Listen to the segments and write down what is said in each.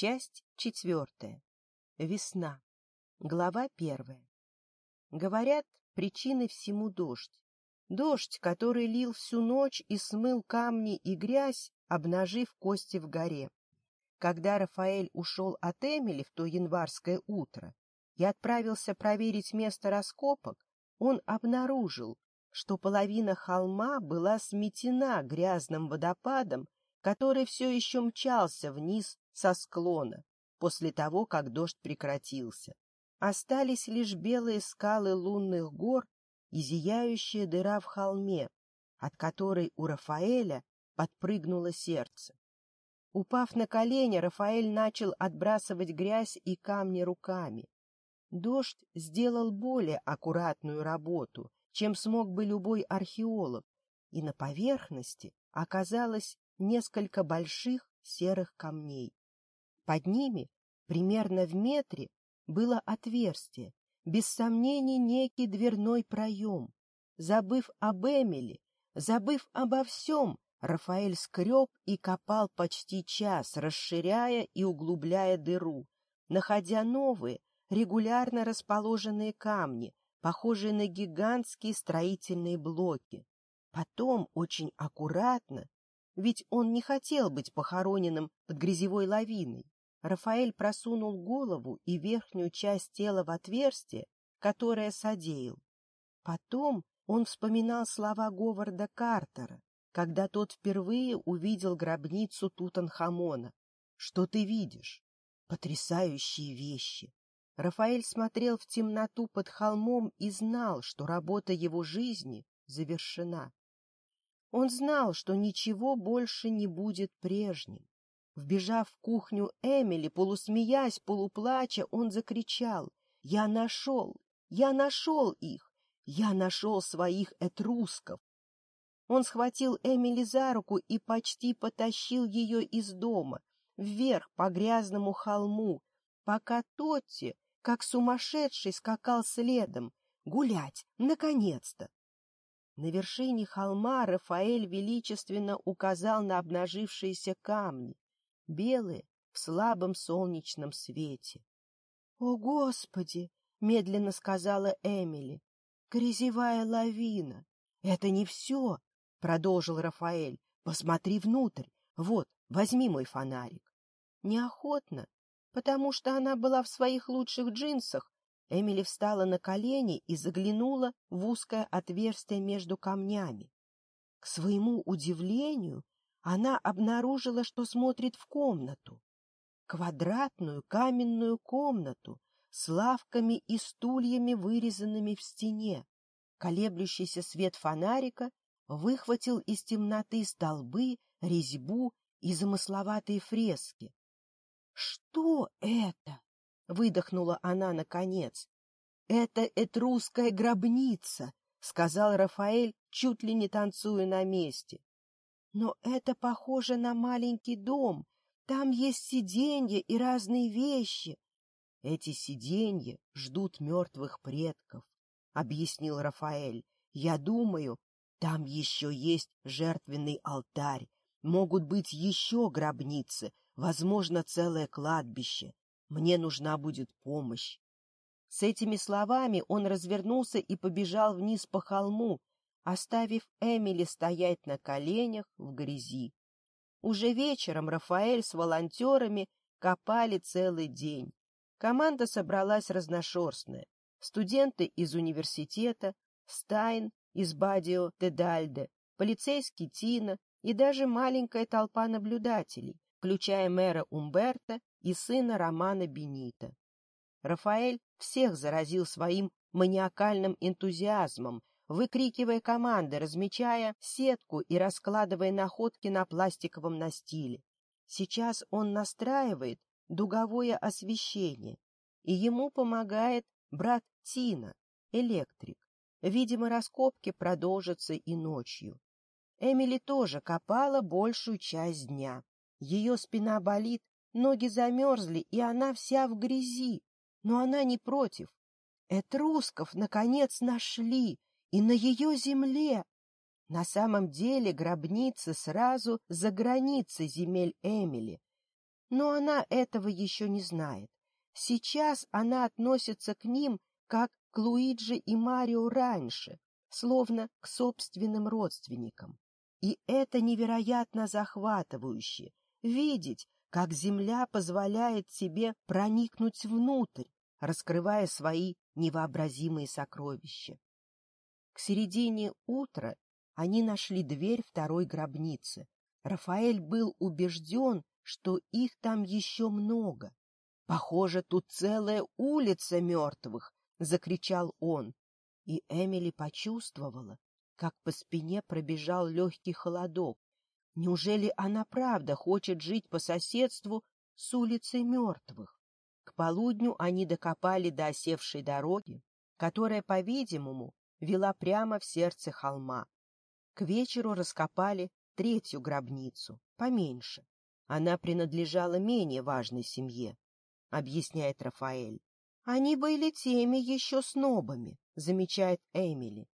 Часть четвертая. Весна. Глава первая. Говорят, причины всему дождь. Дождь, который лил всю ночь и смыл камни и грязь, обнажив кости в горе. Когда Рафаэль ушел от Эмили в то январское утро и отправился проверить место раскопок, он обнаружил, что половина холма была сметена грязным водопадом, который все еще мчался вниз со склона после того, как дождь прекратился. Остались лишь белые скалы лунных гор и зияющая дыра в холме, от которой у Рафаэля подпрыгнуло сердце. Упав на колени, Рафаэль начал отбрасывать грязь и камни руками. Дождь сделал более аккуратную работу, чем смог бы любой археолог, и на поверхности оказалось несколько больших серых камней. Под ними, примерно в метре, было отверстие, без сомнений некий дверной проем. Забыв об Эмили, забыв обо всем, Рафаэль скреб и копал почти час, расширяя и углубляя дыру, находя новые, регулярно расположенные камни, похожие на гигантские строительные блоки. Потом очень аккуратно, ведь он не хотел быть похороненным под грязевой лавиной, Рафаэль просунул голову и верхнюю часть тела в отверстие, которое содеял. Потом он вспоминал слова Говарда Картера, когда тот впервые увидел гробницу Тутанхамона. «Что ты видишь? Потрясающие вещи!» Рафаэль смотрел в темноту под холмом и знал, что работа его жизни завершена. Он знал, что ничего больше не будет прежним. Вбежав в кухню Эмили, полусмеясь, полуплача, он закричал. «Я нашел! Я нашел их! Я нашел своих этрусков!» Он схватил Эмили за руку и почти потащил ее из дома, вверх по грязному холму, пока Тотти, как сумасшедший, скакал следом. «Гулять! Наконец-то!» На вершине холма Рафаэль величественно указал на обнажившиеся камни белые в слабом солнечном свете. — О, Господи! — медленно сказала Эмили. — Грязевая лавина! — Это не все! — продолжил Рафаэль. — Посмотри внутрь. Вот, возьми мой фонарик. Неохотно, потому что она была в своих лучших джинсах, Эмили встала на колени и заглянула в узкое отверстие между камнями. К своему удивлению, она обнаружила, что смотрит в комнату. Квадратную каменную комнату с лавками и стульями, вырезанными в стене. Колеблющийся свет фонарика выхватил из темноты столбы, резьбу и замысловатые фрески. — Что это? — выдохнула она наконец. — Это этрусская гробница, — сказал Рафаэль, чуть ли не танцуя на месте. Но это похоже на маленький дом. Там есть сиденья и разные вещи. — Эти сиденья ждут мертвых предков, — объяснил Рафаэль. — Я думаю, там еще есть жертвенный алтарь. Могут быть еще гробницы, возможно, целое кладбище. Мне нужна будет помощь. С этими словами он развернулся и побежал вниз по холму, оставив Эмили стоять на коленях в грязи. Уже вечером Рафаэль с волонтерами копали целый день. Команда собралась разношерстная. Студенты из университета, Стайн из Бадио Тедальде, полицейский Тина и даже маленькая толпа наблюдателей, включая мэра Умберта и сына Романа Бенита. Рафаэль всех заразил своим маниакальным энтузиазмом выкрикивая команды, размечая сетку и раскладывая находки на пластиковом настиле. Сейчас он настраивает дуговое освещение, и ему помогает брат Тина, электрик. Видимо, раскопки продолжатся и ночью. Эмили тоже копала большую часть дня. Ее спина болит, ноги замерзли, и она вся в грязи. Но она не против. Этрусков, наконец, нашли! И на ее земле! На самом деле гробница сразу за границей земель Эмили. Но она этого еще не знает. Сейчас она относится к ним, как к Луиджи и Марио раньше, словно к собственным родственникам. И это невероятно захватывающе — видеть, как земля позволяет себе проникнуть внутрь, раскрывая свои невообразимые сокровища. К середине утра они нашли дверь второй гробницы. Рафаэль был убежден, что их там еще много. — Похоже, тут целая улица мертвых! — закричал он. И Эмили почувствовала, как по спине пробежал легкий холодок. Неужели она правда хочет жить по соседству с улицей мертвых? К полудню они докопали до осевшей дороги, которая, по-видимому, вела прямо в сердце холма. К вечеру раскопали третью гробницу, поменьше. Она принадлежала менее важной семье, объясняет Рафаэль. Они были теми еще снобами, замечает Эмили.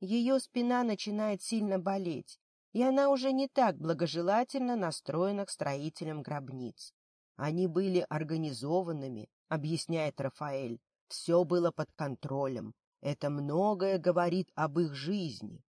Ее спина начинает сильно болеть, и она уже не так благожелательно настроена к строителям гробниц. Они были организованными, объясняет Рафаэль. Все было под контролем, это многое говорит об их жизни.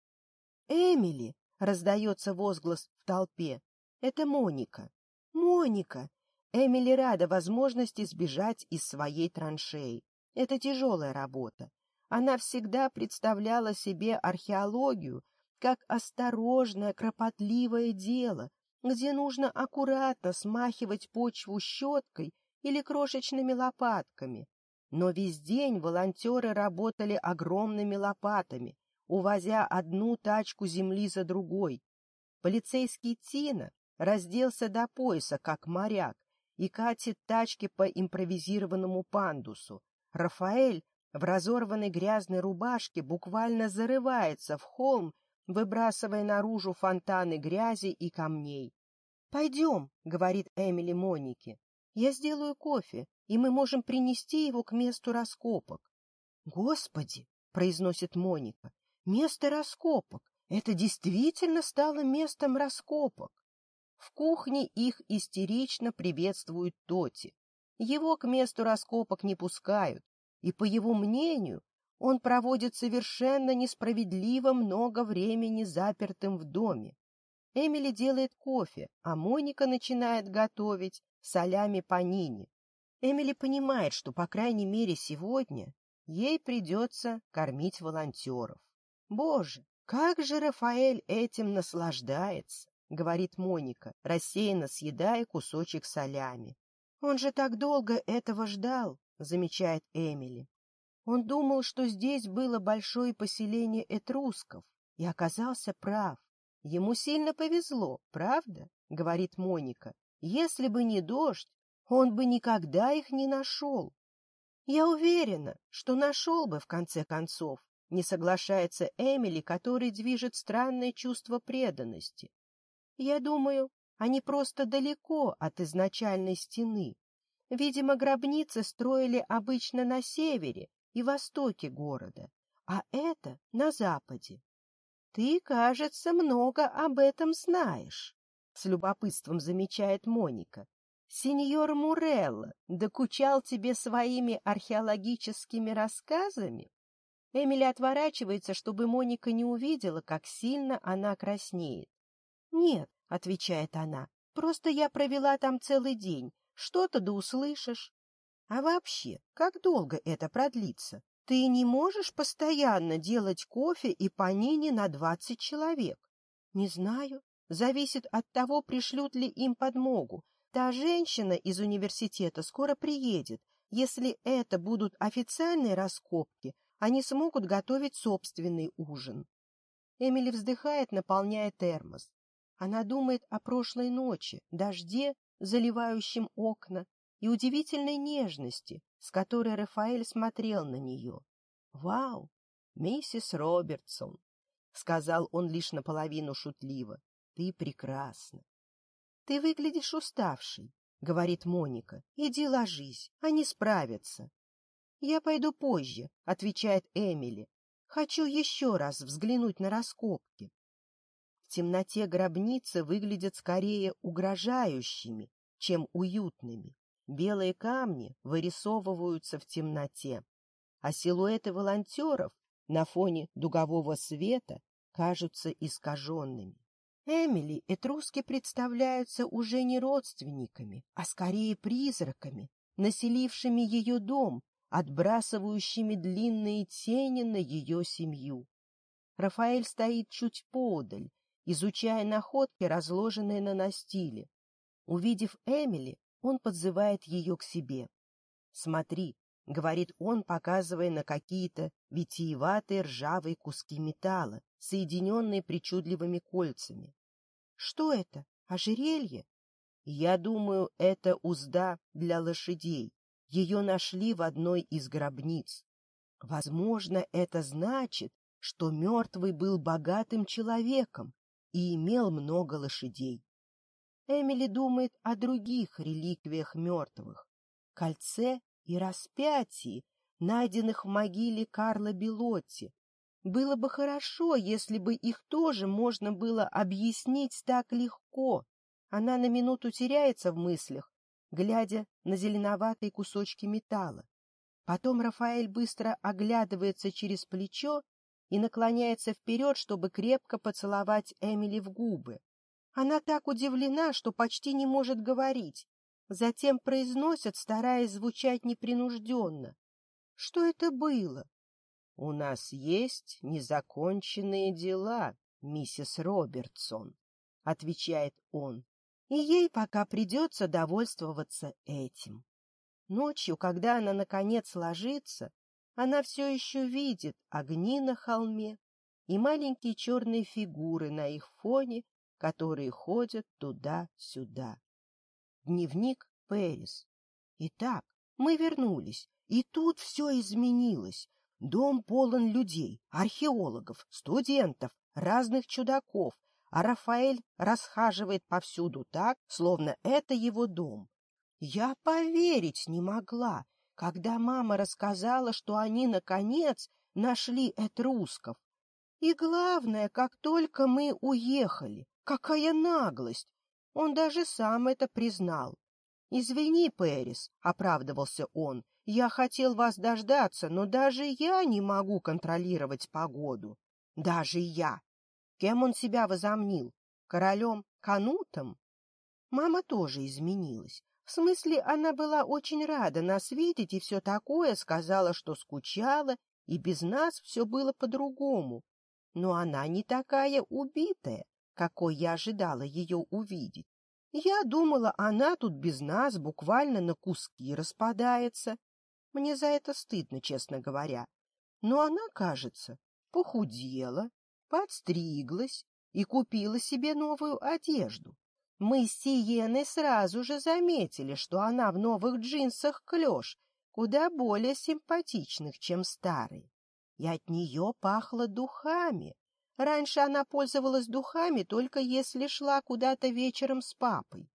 «Эмили!» — раздается возглас в толпе. «Это Моника!» «Моника!» Эмили рада возможности сбежать из своей траншеи. Это тяжелая работа. Она всегда представляла себе археологию как осторожное, кропотливое дело, где нужно аккуратно смахивать почву щеткой или крошечными лопатками, но весь день волонтеры работали огромными лопатами, увозя одну тачку земли за другой. Полицейский Тина разделся до пояса, как моряк, и катит тачки по импровизированному пандусу. Рафаэль в разорванной грязной рубашке буквально зарывается в холм, выбрасывая наружу фонтаны грязи и камней. «Пойдем», — говорит Эмили Монике. «Я сделаю кофе, и мы можем принести его к месту раскопок. — Господи! — произносит Моника. — Место раскопок! Это действительно стало местом раскопок. В кухне их истерично приветствуют Тоти. Его к месту раскопок не пускают, и, по его мнению, он проводит совершенно несправедливо много времени запертым в доме. Эмили делает кофе, а Моника начинает готовить солями панини. Эмили понимает, что, по крайней мере, сегодня ей придется кормить волонтеров. «Боже, как же Рафаэль этим наслаждается!» — говорит Моника, рассеянно съедая кусочек солями. «Он же так долго этого ждал!» — замечает Эмили. Он думал, что здесь было большое поселение этрусков, и оказался прав. Ему сильно повезло, правда? — говорит Моника. Если бы не дождь, он бы никогда их не нашел. Я уверена, что нашел бы в конце концов, не соглашается Эмили, который движет странное чувство преданности. Я думаю, они просто далеко от изначальной стены. Видимо, гробницы строили обычно на севере и востоке города, а это на западе. Ты, кажется, много об этом знаешь, с любопытством замечает Моника. Сеньор Мурел докучал тебе своими археологическими рассказами? Эмили отворачивается, чтобы Моника не увидела, как сильно она краснеет. — Нет, — отвечает она, — просто я провела там целый день. Что-то да услышишь. — А вообще, как долго это продлится? Ты не можешь постоянно делать кофе и панини на двадцать человек? — Не знаю. Зависит от того, пришлют ли им подмогу. Та женщина из университета скоро приедет. Если это будут официальные раскопки, они смогут готовить собственный ужин. Эмили вздыхает, наполняя термос. Она думает о прошлой ночи, дожде, заливающем окна, и удивительной нежности, с которой Рафаэль смотрел на нее. «Вау, миссис Робертсон!» — сказал он лишь наполовину шутливо. «Ты прекрасна! Ты выглядишь уставшей, — говорит Моника. — Иди ложись, они справятся. — Я пойду позже, — отвечает Эмили. — Хочу еще раз взглянуть на раскопки. В темноте гробницы выглядят скорее угрожающими, чем уютными. Белые камни вырисовываются в темноте, а силуэты волонтеров на фоне дугового света кажутся искаженными. Эмили этруски представляются уже не родственниками, а скорее призраками, населившими ее дом, отбрасывающими длинные тени на ее семью. Рафаэль стоит чуть подаль, изучая находки, разложенные на настиле. Увидев Эмили, он подзывает ее к себе. «Смотри», — говорит он, показывая на какие-то витиеватые ржавые куски металла, соединенные причудливыми кольцами. Что это? Ожерелье? Я думаю, это узда для лошадей. Ее нашли в одной из гробниц. Возможно, это значит, что мертвый был богатым человеком и имел много лошадей. Эмили думает о других реликвиях мертвых — кольце и распятии, найденных в могиле Карла Белотти, было бы хорошо, если бы их тоже можно было объяснить так легко. Она на минуту теряется в мыслях, глядя на зеленоватые кусочки металла. Потом Рафаэль быстро оглядывается через плечо и наклоняется вперед, чтобы крепко поцеловать Эмили в губы. Она так удивлена, что почти не может говорить. Затем произносит, стараясь звучать непринужденно. Что это было? «У нас есть незаконченные дела, миссис Робертсон», — отвечает он, — «и ей пока придется довольствоваться этим». Ночью, когда она, наконец, ложится, она все еще видит огни на холме и маленькие черные фигуры на их фоне, которые ходят туда-сюда. Дневник Пэрис. Итак, мы вернулись, и тут все изменилось. Дом полон людей, археологов, студентов, разных чудаков, а Рафаэль расхаживает повсюду так, словно это его дом. Я поверить не могла, когда мама рассказала, что они, наконец, нашли этрусков. И главное, как только мы уехали, какая наглость! Он даже сам это признал. — Извини, Пэрис, — оправдывался он, я хотел вас дождаться, но даже я не могу контролировать погоду. Даже я. Кем он себя возомнил? Королем Канутом? Мама тоже изменилась. В смысле, она была очень рада нас видеть и все такое, сказала, что скучала, и без нас все было по-другому. Но она не такая убитая, какой я ожидала ее увидеть. Я думала, она тут без нас буквально на куски распадается. Мне за это стыдно, честно говоря. Но она, кажется, похудела, подстриглась и купила себе новую одежду. Мы с Сиеной сразу же заметили, что она в новых джинсах клёш, куда более симпатичных, чем старые. И от неё пахло духами. Раньше она пользовалась духами только если шла куда-то вечером с папой.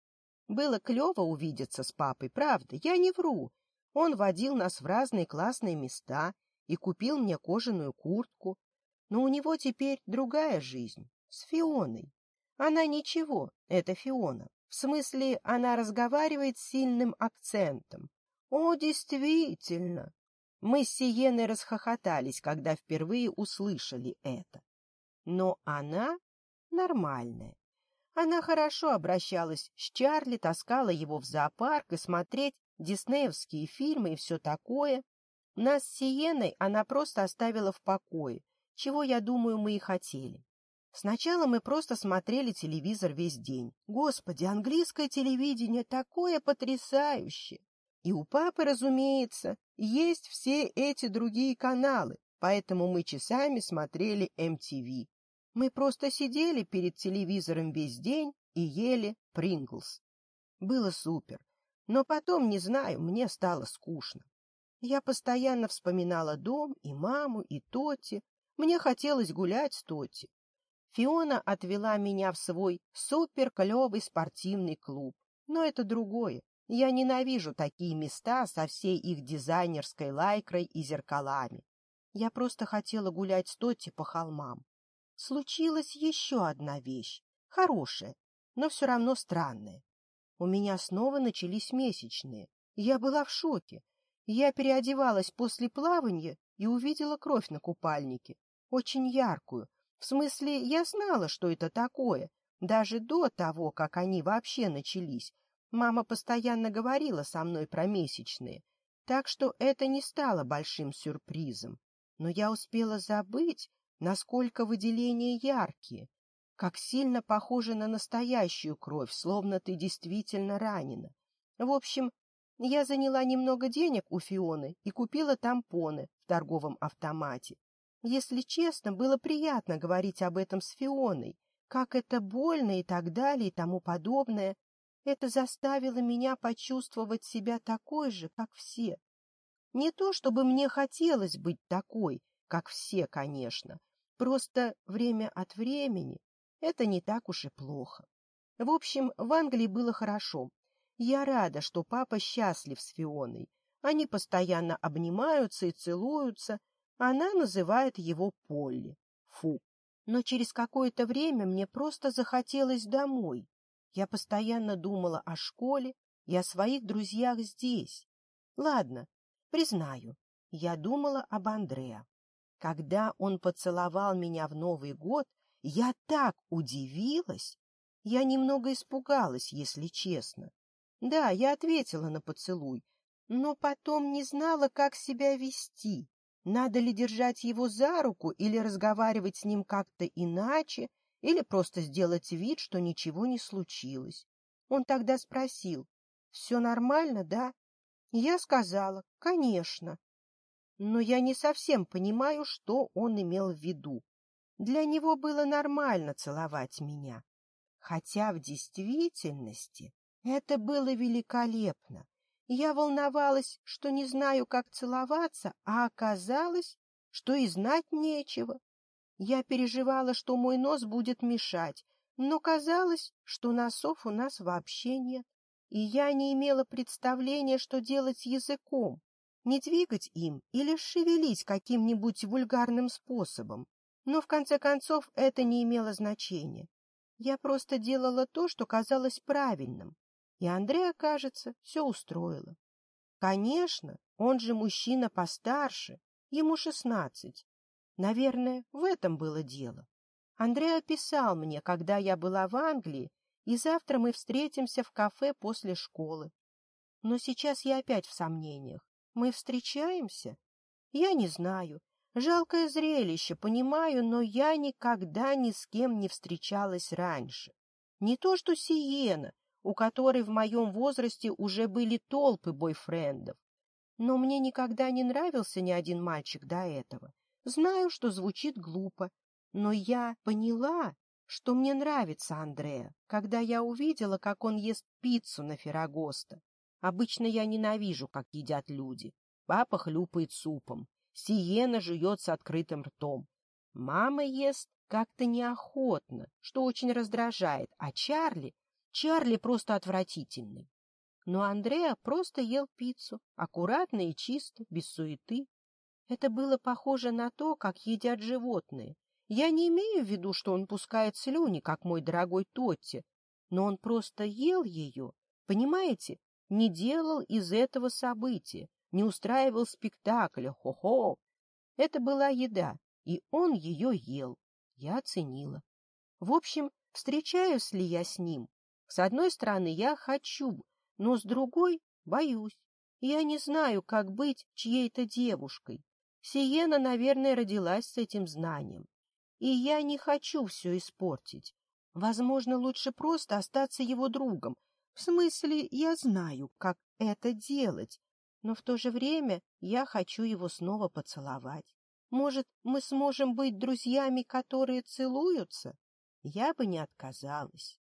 Было клёво увидеться с папой, правда, я не вру, он водил нас в разные классные места и купил мне кожаную куртку. Но у него теперь другая жизнь, с Фионой. Она ничего, это Фиона. В смысле, она разговаривает с сильным акцентом. О, действительно! Мы с Сиеной расхохотались, когда впервые услышали это. Но она нормальная. Она хорошо обращалась с Чарли, таскала его в зоопарк и смотреть диснеевские фильмы и все такое. Нас с Сиеной она просто оставила в покое, чего, я думаю, мы и хотели. Сначала мы просто смотрели телевизор весь день. Господи, английское телевидение такое потрясающее! И у папы, разумеется, есть все эти другие каналы, поэтому мы часами смотрели MTV, мы просто сидели перед телевизором весь день и ели Принглс. Было супер. Но потом, не знаю, мне стало скучно. Я постоянно вспоминала дом и маму, и Тоти. Мне хотелось гулять с Тоти. Фиона отвела меня в свой суперклевый спортивный клуб. Но это другое. Я ненавижу такие места со всей их дизайнерской лайкрой и зеркалами. Я просто хотела гулять с Тоти по холмам случилась еще одна вещь, хорошая, но все равно странная. У меня снова начались месячные. Я была в шоке. Я переодевалась после плавания и увидела кровь на купальнике, очень яркую. В смысле, я знала, что это такое, даже до того, как они вообще начались. Мама постоянно говорила со мной про месячные, так что это не стало большим сюрпризом. Но я успела забыть, насколько выделения яркие, как сильно похожи на настоящую кровь, словно ты действительно ранена. В общем, я заняла немного денег у Фионы и купила тампоны в торговом автомате. Если честно, было приятно говорить об этом с Фионой, как это больно и так далее и тому подобное. Это заставило меня почувствовать себя такой же, как все. Не то чтобы мне хотелось быть такой — как все, конечно. Просто время от времени это не так уж и плохо. В общем, в Англии было хорошо. Я рада, что папа счастлив с Фионой. Они постоянно обнимаются и целуются. Она называет его Полли. Фу. Но через какое-то время мне просто захотелось домой. Я постоянно думала о школе и о своих друзьях здесь. Ладно, признаю, я думала об Андреа. Когда он поцеловал меня в Новый год, я так удивилась! Я немного испугалась, если честно. Да, я ответила на поцелуй, но потом не знала, как себя вести. Надо ли держать его за руку или разговаривать с ним как-то иначе, или просто сделать вид, что ничего не случилось. Он тогда спросил, «Все нормально, да?» Я сказала, «Конечно» но я не совсем понимаю, что он имел в виду. Для него было нормально целовать меня. Хотя в действительности это было великолепно. Я волновалась, что не знаю, как целоваться, а оказалось, что и знать нечего. Я переживала, что мой нос будет мешать, но казалось, что носов у нас вообще нет, и я не имела представления, что делать с языком не двигать им или шевелить каким-нибудь вульгарным способом. Но, в конце концов, это не имело значения. Я просто делала то, что казалось правильным, и Андрея, кажется, все устроило. Конечно, он же мужчина постарше, ему шестнадцать. Наверное, в этом было дело. Андреа писал мне, когда я была в Англии, и завтра мы встретимся в кафе после школы. Но сейчас я опять в сомнениях. Мы встречаемся? Я не знаю. Жалкое зрелище, понимаю, но я никогда ни с кем не встречалась раньше. Не то что Сиена, у которой в моем возрасте уже были толпы бойфрендов. Но мне никогда не нравился ни один мальчик до этого. Знаю, что звучит глупо, но я поняла, что мне нравится Андреа, когда я увидела, как он ест пиццу на Феррагоста. Обычно я ненавижу, как едят люди. Папа хлюпает супом. Сиена жует с открытым ртом. Мама ест как-то неохотно, что очень раздражает. А Чарли... Чарли просто отвратительный. Но Андреа просто ел пиццу, аккуратно и чисто, без суеты. Это было похоже на то, как едят животные. Я не имею в виду, что он пускает слюни, как мой дорогой Тотти, но он просто ел ее, понимаете, не делал из этого события, не устраивал спектакля, хо-хо. Это была еда, и он ее ел. Я оценила. В общем, встречаюсь ли я с ним? С одной стороны, я хочу, но с другой — боюсь. Я не знаю, как быть чьей-то девушкой. Сиена, наверное, родилась с этим знанием. И я не хочу все испортить. Возможно, лучше просто остаться его другом, в смысле, я знаю, как это делать, но в то же время я хочу его снова поцеловать. Может, мы сможем быть друзьями, которые целуются? Я бы не отказалась.